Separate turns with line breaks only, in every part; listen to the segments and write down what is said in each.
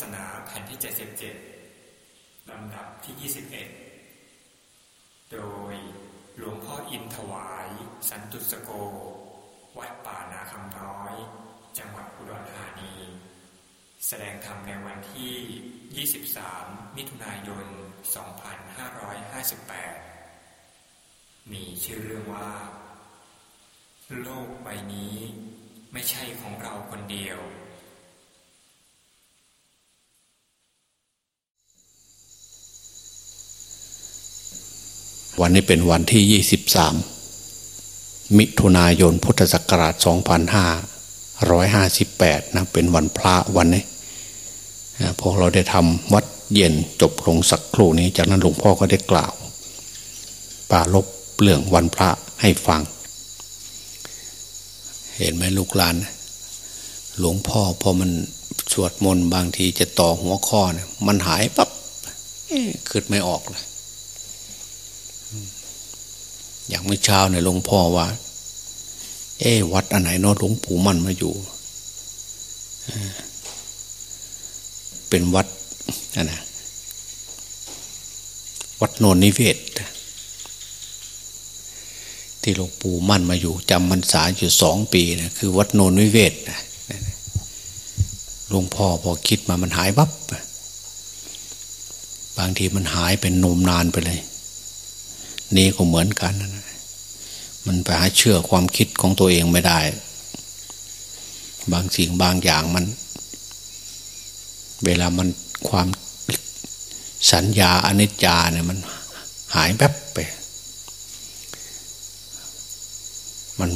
ศนาแผ่นที่ 77 ลำดับที่ 21 โดยหลวงพ่ออินถวาย สันตุสโก วัดป่านาคำน้อย จังหวัดอุดรธานี แสดงธรรมในวันที่ 23 มิถุนายน 2558 มีชื่อเรื่องว่า โลกใบนี้ไม่ใช่ของเราคนเดียว
วันนี้เป็นวันที่ 23 มิถุนายนพุทธศักราช 2558 นะ เป็นวันพระวันนี้พวกเราได้ทำวัดเย็นจบลงสักครู่นี้จากนั้นหลวงพ่อก็ได้กล่าวปาลบเรื่องวันพระให้ฟัง เห็นไหมลูกหลาน หลวงพ่อพอมันสวดมนต์บางทีจะต่อหัวข้อเนี่ยมันหายปับ๊บขึ้นไม่ออกเลย อย่างเมื่อเช้าเนี่ยหลวงพ่อว่า เอ๊วัดอันไหนนอหลวงปู่มันมาอยู่ เป็นวัดนะนะวัดโนนนิเวศ ที่หลวงปู่มั่นมาอยู่จำมันสาอยู่สองปีนะคือ วัดโนนนิเวศนะหลวงพ่อพอคิดมามันหายวับบางทีมันหายเป็นนมนานไปเลย นี่ก็เหมือนกันนะมันไปหาเชื่อความคิดของตัวเองไม่ได้ บางสิ่งบางอย่างมัน เวลามันความสัญญาอนิจจาเนี่ยมันหายแป๊บไป มัน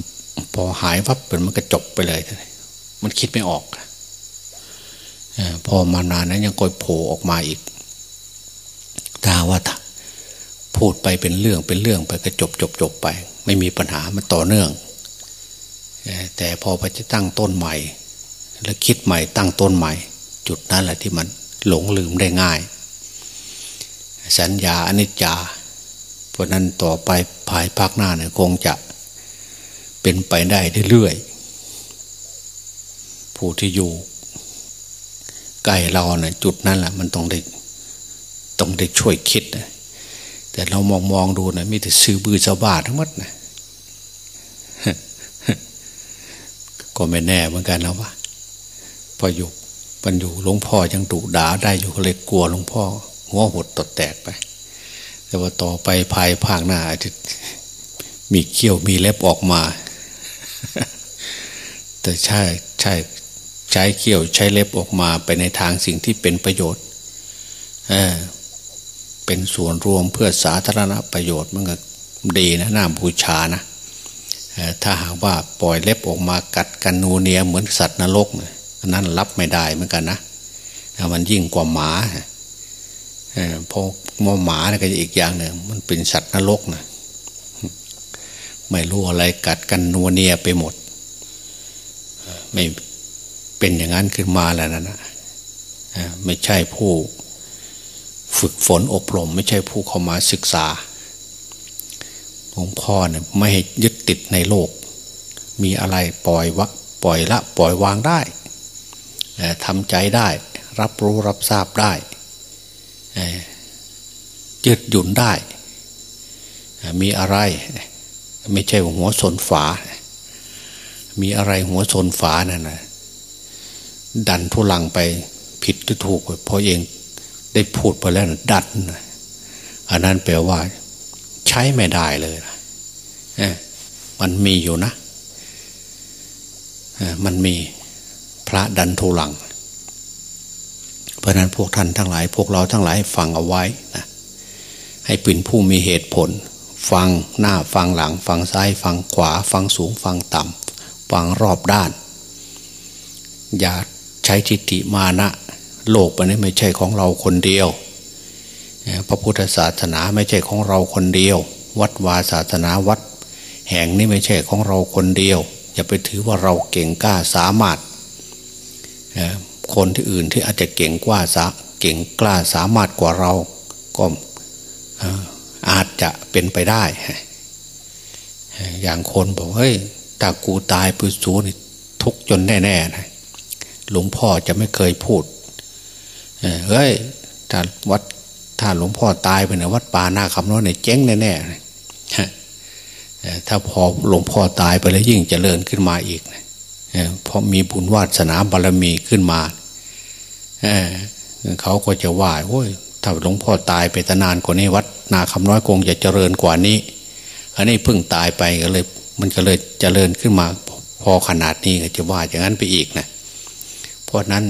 พอหายวับเป็นมันก็จบไปเลย มันคิดไม่ออกพอมานานนั้นยังกอยโผล่ออกมาอีกถ้าว่า พูดไปเป็นเรื่องเป็นเรื่องไปก็จบจบจบไป ไม่มีปัญหามันต่อเนื่อง แต่พอไปจะตั้งต้นใหม่ แล้วคิดใหม่ตั้งต้นใหม่ จุดนั้นแหละที่มันหลงลืมได้ง่าย สัญญาอนิจจา เพราะนั้นต่อไปภายภาคหน้าเนี่ยคงจะเป็นไปได้เรื่อยๆผู้ที่อยู่ใกล้เราเนี่ยจุดนั้นแหละมันต้องได้ต้องได้ช่วยคิดนะ แต่เรามองมองดูนะมีแต่ซื้อบือชาวบ้านทั้งหมดนะก็ไม่แน่เหมือนกันนะว่าพออยู่ปันอยู่หลวงพ่อยังดุด่าได้อยู่ก็เลยกลัวหลวงพ่อหัวหดตดแตกไป แต่ว่าต่อไปภายภาคหน้าจะมีเขี้ยวมีเล็บออกมา แต่ใช่ใช่ใช้เขี้ยวใช้เล็บออกมาไปในทางสิ่งที่เป็นประโยชน์ เออ เป็นส่วนรวมเพื่อสาธารณประโยชน์มันก็ดีนะน่าบูชานะถ้าหากว่าปล่อยเล็บออกมากัดกันนูเนียเหมือนสัตว์นรกนะนั้นรับไม่ได้เหมือนกันนะมันยิ่งกว่าหมาเพราะมอหมาเนี่ยก็อีกอย่างหนึ่งมันเป็นสัตว์นรกนะไม่รู้อะไรกัดกันนัวเนียไปหมด ไม่เป็นอย่างนั้นขึ้นมาแล้วนะไม่ใช่ผู้ ฝึกฝนอบรม ไม่ใช่ผู้เข้ามาศึกษาหลวงพ่อเนี่ยไม่ให้ยึดติดในโลก มีอะไรปล่อยวักปล่อยละปล่อยวางได้ทำใจได้ รับรู้รับทราบได้ยืดหยุ่นได้ มีอะไร ไม่ใช่หัวสนฝา มีอะไรหัวสนฝานั่นนะดันทุลังไปผิดหรือถูกเพราะเอง ได้พูดไปแล้วดัดอันนั้นแปลว่า ใช้ไม่ได้เลยนะมันมีอยู่นะมันมีพระดันทุลัง เพราะนั้นพวกท่านทั้งหลาย พวกเราทั้งหลายฟังเอาไว้นะให้เป็นผู้มีเหตุผล ฟังหน้าฟังหลัง ฟังซ้าย ฟังขวา ฟังสูง ฟังต่ำฟังรอบด้าน อย่าใช้ทิฏฐิมานะ โลกอันนี้ไม่ใช่ของเราคนเดียว พระพุทธศาสนาไม่ใช่ของเราคนเดียว วัดวาศาสนาวัด แห่งนี้ไม่ใช่ของเราคนเดียว อย่าไปถือว่าเราเก่งกล้าสามารถ คนที่อื่นที่อาจจะเก่งกว่าสาเก่งกล้าสามารถกว่าเราก็อาจจะเป็นไปได้ อย่างคนบอกเฮ้ยตากูตายปุสูนี่ทุกจนแน่ๆนะหลวงพ่อจะไม่เคยพูด เฮ้ยถ้าวัดถ้าหลวงพ่อตายไปเนี่ยวัดป่าหน้าคำน้อยเนี่ยเจ๊งแน่ๆถ้าพอหลวงพ่อตายไปแล้วยิ่งเจริญขึ้นมาอีกเพราะมีบุญวาสนาบารมีขึ้นมาเขาก็จะว่าโอ้ยถ้าหลวงพ่อตายไปตนานกว่านี้วัดนาคำน้อยคงจะเจริญกว่านี้ อันนี้เพิ่งตายไปก็เลย มันก็เลยเจริญขึ้นมา พอขนาดนี้ก็จะว่าอย่างนั้นไปอีกนะเพราะนั้น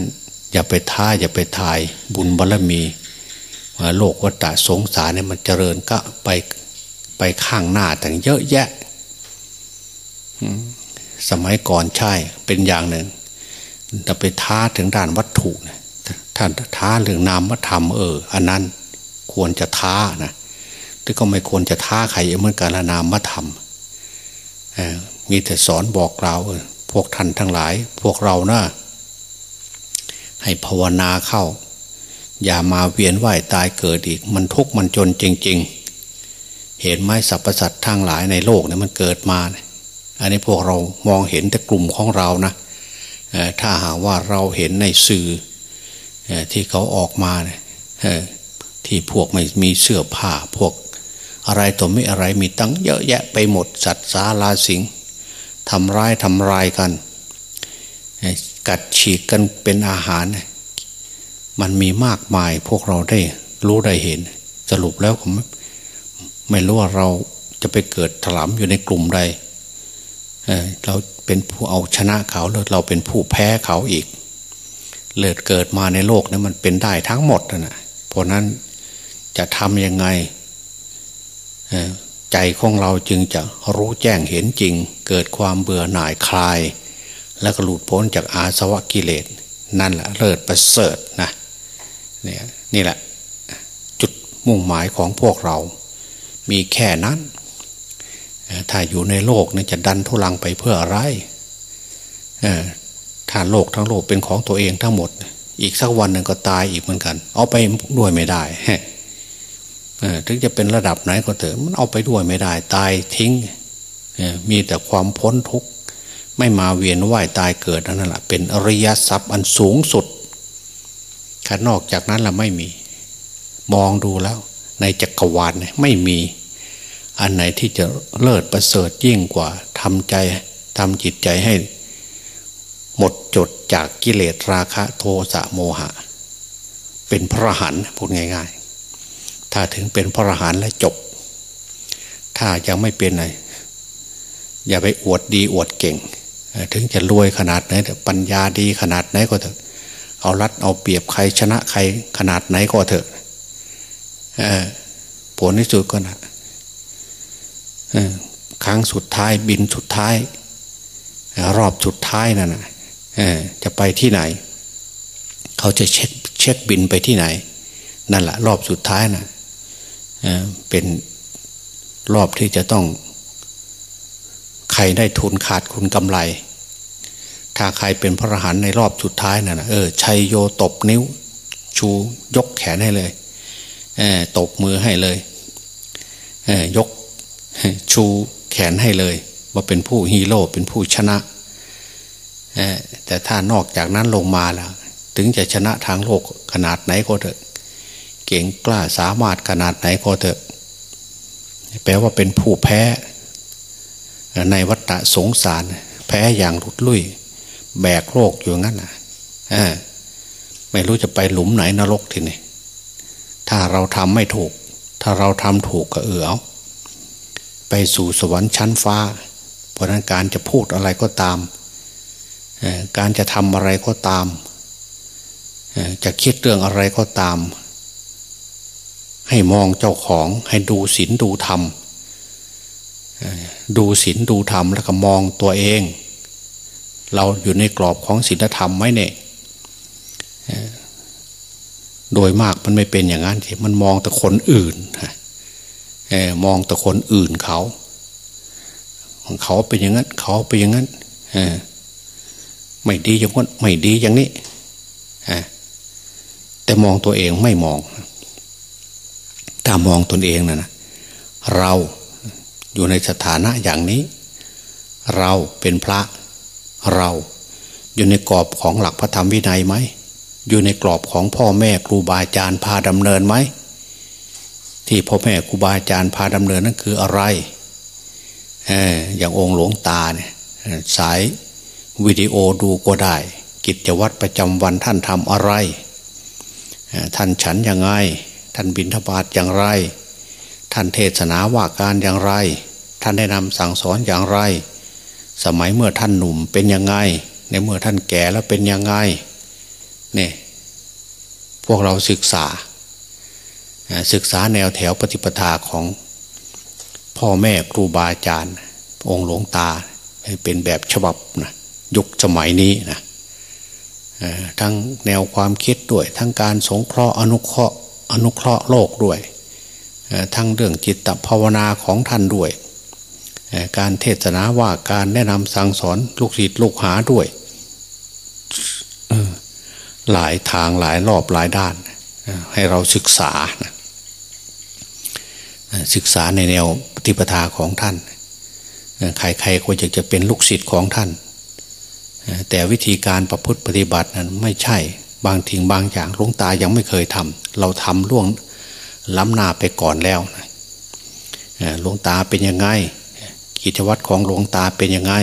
อย่าไปท้าอย่าไปทายบุญบารมีโลกวัฏสงสารเนี่ยมันเจริญก็ไปไปข้างหน้าแต่เยอะแยะสมัยก่อนใช่เป็นอย่างหนึ่งแต่ไปท้าถึงด้านวัตถุนะท่านท้าเรื่องนามธรรมเออ อันนั้นควรจะท้านะแต่ก็ไม่ควรจะท้าใครเหมือนกันละนามธรรมมีแต่สอนบอกเราพวกท่านทั้งหลาย พวกเรานะ ให้ภาวนาเข้า อย่ามาเวียนว่ายตายเกิดอีก มันทุกข์มันจนจริง ๆ เห็นไหมสรรพสัตว์ทั้งหลายในโลกเนี่ยมันเกิดมา อันนี้พวกเรามองเห็นแต่กลุ่มของเรานะถ้าหากว่าเราเห็นในสื่อที่เขาออกมาเนี่ยที่พวกไม่มีเสื้อผ้าพวกอะไรตัวไม่อะไรมีตั้งเยอะแยะไปหมดสัตว์สาลาสิงทำร้ายทำลายกัน กัดฉีกกันเป็นอาหาร มันมีมากมายพวกเราได้รู้ได้เห็น สรุปแล้วผมไม่รู้ว่าเราจะไปเกิดถลำอยู่ในกลุ่มใดเราเป็นผู้เอาชนะเขาหรือเราเป็นผู้แพ้เขาอีก เลิดเกิดมาในโลกนี้มันเป็นได้ทั้งหมดนะเพราะนั้นจะทำยังไงใจของเราจึงจะรู้แจ้งเห็นจริง เกิดความเบื่อหน่ายคลาย แล้วก็หลุดพ้นจากอาสวะกิเลสนั่นแหละเลิศประเสริฐนะเนี่ยนี่แหละจุดมุ่งหมายของพวกเรา มีแค่นั้น ถ้าอยู่ในโลกนี่จะดันทุลังไปเพื่ออะไรถ้าโลกทั้งโลกเป็นของตัวเองทั้งหมด อีกสักวันหนึ่งก็ตายอีกเหมือนกัน เอาไปด้วยไม่ได้ถึงจะเป็นระดับไหนก็เถอะมันเอาไปด้วยไม่ได้ ตายทิ้งมีแต่ความพ้นทุกข์ ไม่มาเวียนว่ายตายเกิดนั่นแหละเป็นอริยทรัพย์อันสูงสุดข้านอกจากนั้นละไม่มี มองดูแล้ว ในจักรวาลไม่มี อันไหนที่จะเลิศประเสริฐยิ่งกว่าทำใจทำจิตใจให้ หมดจดจากกิเลสราคะโทสะโมหะ เป็นพระหันพูดง่าย ๆ ถ้าถึงเป็นพระหันแล้วจบ ถ้ายังไม่เป็นไรอย่าไปอวดดีอวดเก่ง ถึงจะรวยขนาดไหนปัญญาดีขนาดไหนก็เถอะ เอารัดเอาเปรียบใครชนะใครขนาดไหนก็เถอะผลที่สุดก็นะครั้งสุดท้ายบินสุดท้าย รอบสุดท้ายนั่นนะจะไปที่ไหน เขาจะเช็คเช็คบินไปที่ไหน นั่นแหละรอบสุดท้ายนะเป็นรอบที่จะต้อง รได้ทุนขาดคุณกำไร ถ้าใครเป็นพระอรหันต์ในรอบสุดท้ายนะ่ะเออชัยโยตบนิ้ว ชูยกแขนให้เลยเออตบมือให้เลยเออยกชูแขนให้เลย ว่าเป็นผู้ฮีโร่เป็นผู้ชนะแต่ถ้านอกจากนั้นลงมาแล้วถึงจะชนะทางโลกขนาดไหนก็เถอะ เก่งกล้าสามารถขนาดไหนก็เถอะ แปลว่าเป็นผู้แพ้ ในวัฏสงสาร แพ้อย่างหลุดลุ่ย แบกโลกอยู่งั้นนะไม่รู้จะไปหลุมไหนนรกทีนี่ถ้าเราทำไม่ถูก ถ้าเราทำถูกก็เออเอาไปสู่สวรรค์ชั้นฟ้า เพราะนั้นการจะพูดอะไรก็ตาม การจะทำอะไรก็ตาม จะคิดเรื่องอะไรก็ตาม ให้มองเจ้าของให้ดูศีลดูธรรม ดูศีลดูธรรมแล้วก็มองตัวเอง เราอยู่ในกรอบของศีลธรรมไหมเนี่ยโดยมากมันไม่เป็นอย่างนั้นที่มันมองแต่คนอื่นมองแต่คนอื่นเขา ของเขาเป็นอย่างนั้น เขาเป็นอย่างนั้นไม่ดีอย่างนั้นไม่ดีอย่างนี้แต่มองตัวเองไม่มอง ถ้ามองตนเองนะนะเรา อยู่ในสถานะอย่างนี้ เราเป็นพระเราอยู่ในกรอบของหลักพระธรรมวินัยไหม อยู่ในกรอบของพ่อแม่ครูบาอาจารย์พาดำเนินไหม ที่พ่อแม่ครูบาอาจารย์พาดำเนินนั่นคืออะไรอย่างองค์หลวงตาเนี่ยสายวิดีโอดูก็ได้ กิจวัตรประจำวันท่านทำอะไร ท่านฉันยังไง ท่านบิณฑบาตอย่างไร ท่านเทศนาว่าการอย่างไร ท่านได้นำสั่งสอนอย่างไร สมัยเมื่อท่านหนุ่มเป็นยังไง ในเมื่อท่านแก่แล้วเป็นยังไงเนี่ยพวกเราศึกษา ศึกษาแนวแถวปฏิปทาของพ่อแม่ครูบาอาจารย์ องค์หลวงตาเป็นแบบฉบับนะยุคสมัยนี้นะทั้งแนวความคิดด้วย ทั้งการสงเคราะห์อนุเคราะห์อนุเคราะห์โลกด้วย ทั้งเรื่องจิตภาวนาของท่านด้วย การเทศนาว่าการแนะนำสั่งสอนลูกศิษย์ลูกหาด้วย หลายทางหลายรอบหลายด้าน ให้เราศึกษา ศึกษาในแนวปฏิปทาของท่าน ใครๆก็อยากจะเป็นลูกศิษย์ของท่าน แต่วิธีการประพฤติปฏิบัตินั้นไม่ใช่บางทิ้งบางอย่างหลวงตายังไม่เคยทำเราทำล่วง ล้ำหน้าไปก่อนแล้วหลวงตาเป็นยังไง กิจวัตรของหลวงตาเป็นยังไง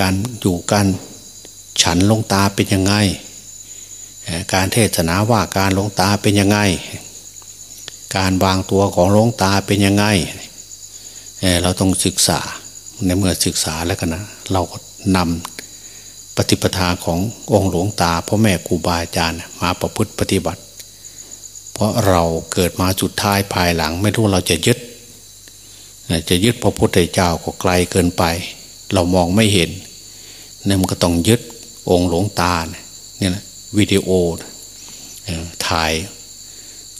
การอยู่การฉันหลวงตาเป็นยังไง การเทศนาว่าการหลวงตาเป็นยังไง การวางตัวของหลวงตาเป็นยังไง เราต้องศึกษาในเมื่อศึกษาแล้วกันนะ เราก็นำปฏิปทาขององค์หลวงตาพ่อแม่ครูบาอาจารย์มาประพฤติปฏิบัติ เพราะเราเกิดมาจุดท้ายภายหลัง ไม่รู้เราจะยึด จะยึดพระพุทธเจ้าก็ไกลเกินไป เรามองไม่เห็นเนี่ยมันก็ต้องยึดองค์หลวงตาเนี่ยนะวิดีโอถ่าย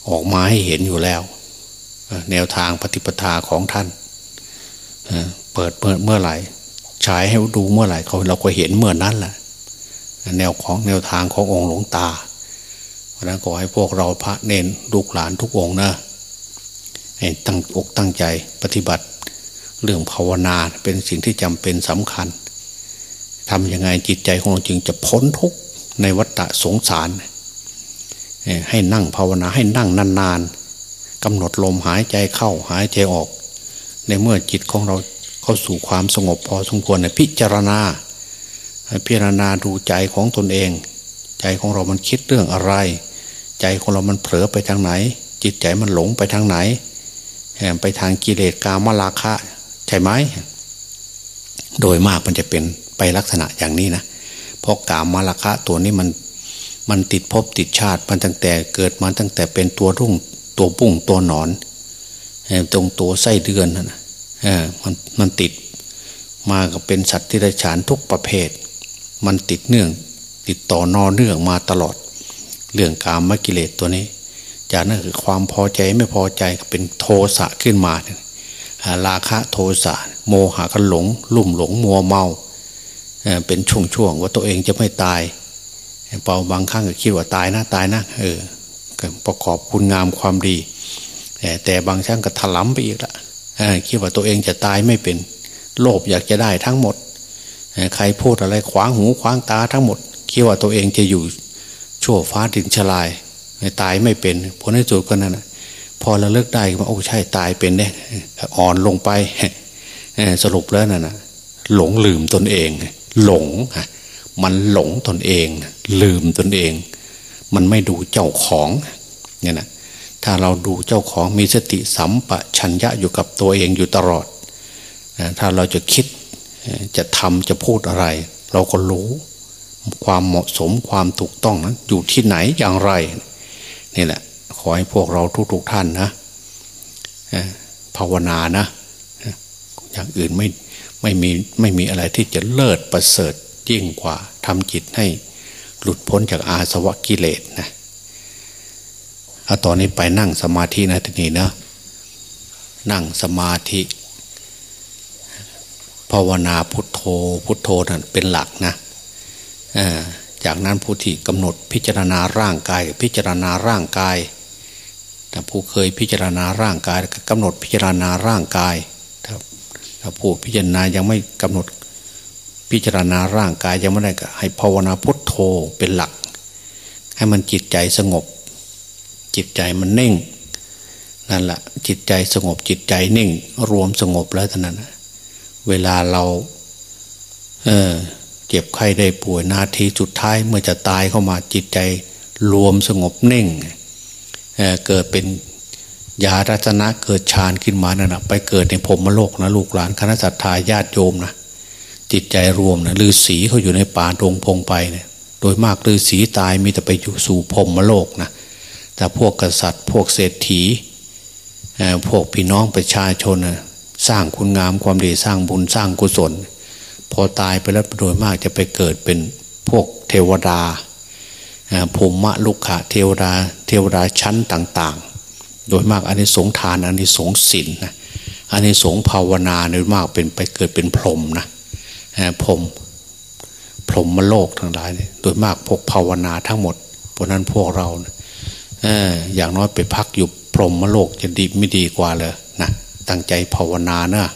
ออกมาให้เห็นอยู่แล้ว แนวทางปฏิปทาของท่าน เปิดเมื่อไหร่ฉายให้ดูเมื่อไหร่เขาเราก็เห็นเมื่อนั้นแหละแนวของแนวทางขององค์หลวงตา ราะนั้นขอให้พวกเราพระเนนลูกหลานทุกองนะให้ตั้งอกตั้งใจปฏิบัติ เรื่องภาวนาเป็นสิ่งที่จำเป็นสำคัญทำยังไงจิตใจของเราจึงจะพ้นทุกข์ในวัฏสงสาร ให้นั่งภาวนาให้นั่งนานๆกำหนดลมหายใจเข้าหายใจออก ในเมื่อจิตของเราเข้าสู่ความสงบพอสมควรพิจารณาพิจารณาดูใจของตนเอง ใจของเรามันคิดเรื่องอะไร ใจของเรามันเผลอไปทางไหน จิตใจมันหลงไปทางไหนไปทางกิเลสกามราคะใช่ไหมโดยมากมันจะเป็นไปลักษณะอย่างนี้นะเพราะกามมาราคะตัวนี้มันมันติดภพติดชาติมันตั้งแต่เกิดมาตั้งแต่เป็นตัวรุ่งตัวปุ้งตัวหนอนตรงตัวไส้เดือนนะมันมันติดมากับเป็นสัตว์ที่ได้ฉานทุกประเภท มันติดเนื่อง ติดต่อนอเนื่องมาตลอด เรื่องกามกิเลสตัวนี้ จากนั้นคือความพอใจไม่พอใจเป็นโทสะขึ้นมาราคะโทสะโมหะกันหลง ลุ่มหลงมัวเมาเป็นช่วงๆว่าตัวเองจะไม่ตายเปล่าบางครั้งก็คิดว่าตายนะตายนะเออประกอบคุณงามความดี แต่บางครั้งก็ถลำไปอีกละคิดว่าตัวเองจะตายไม่เป็น โลภอยากจะได้ทั้งหมด ใครพูดอะไรขวางหูขวางตาทั้งหมด คิดว่าตัวเองจะอยู่ ชั่วฟ้าดินชลายตายไม่เป็นผลในสุดก็นั่นพอเราเลิกได้ว่าโอ้ใช่ตายเป็นเนี่ยอ่อนลงไปสรุปแล้วนั่นนะหลงลืมตนเอง หลงมันหลงตนเอง ลืมตนเอง มันไม่ดูเจ้าของเนี่ยนะถ้าเราดูเจ้าของมีสติสัมปชัญญะอยู่กับตัวเองอยู่ตลอด ถ้าเราจะคิดจะทำจะพูดอะไร เราก็รู้ ความเหมาะสมความถูกต้องนั้นอยู่ที่ไหนอย่างไรนี่แหละ ขอให้พวกเราทุกๆท่านนะภาวนานะ อย่างอื่นไม่ไม่มีไม่มีอะไรที่จะเลิศประเสริฐยิ่งกว่าทำจิตให้หลุดพ้นจากอาสวะกิเลสนะเอาตอนนี้ไปนั่งสมาธินะทีนี้นะ นั่งสมาธิภาวนาพุทโธพุทโธนั่นเป็นหลักนะ จากนั้นผู้ที่กำหนดพิจารณาร่างกาย พิจารณาร่างกายถ้าผู้เคยพิจารณาร่างกายกำหนดพิจารณาร่างกายถ้าผู้พิจารณายังไม่กำหนดพิจารณาร่างกายยังไม่ได้ก็ให้ภาวนาพุทโธเป็นหลัก ให้มันจิตใจสงบ จิตใจมันนิ่งนั่นแหละจิตใจสงบจิตใจนิ่ง รวมสงบแล้วเท่านั้นเวลาเรา เออ เจ็บไข้ได้ป่วยนาทีสุดท้ายเมื่อจะตายเข้ามาจิตใจรวมสงบเน่งเเกิดเป็นยารัตนะเกิดฌานขึ้นมานั่นนะไปเกิดในพรมโลกนะลูกหลานคณะสัตยาญาติโยมนะจิตใจรวมนะฤาษีเขาอยู่ในป่าดงพงไปเนี่ยโดยมากฤาษีตายมีแต่ไปอยู่สู่พรมโลกนะแต่พวกกษัตริย์ พวกเศรษฐีพวกพี่น้องประชาชนนะสร้างคุณงามความดีสร้างบุญสร้างกุศล พอตายไปแล้วโดยมากจะไปเกิดเป็นพวกเทวดาภูมิมะลุกขะเทวดา เทวดาชั้นต่าง ๆ โดยมากอันนี้สงทานอันนี้สงศีลนะอันนี้สงภาวนาโดยมากเป็นไปเกิดเป็นพรหมนะพรหมพรหมโลกทั้งหลาย โดยมากพวกภาวนาทั้งหมดเพราะนั้นพวกเราอย่างน้อยไปพักอยู่พรหมโลกจะดีไม่ดีกว่าเลยนะตั้งใจภาวนาเนะ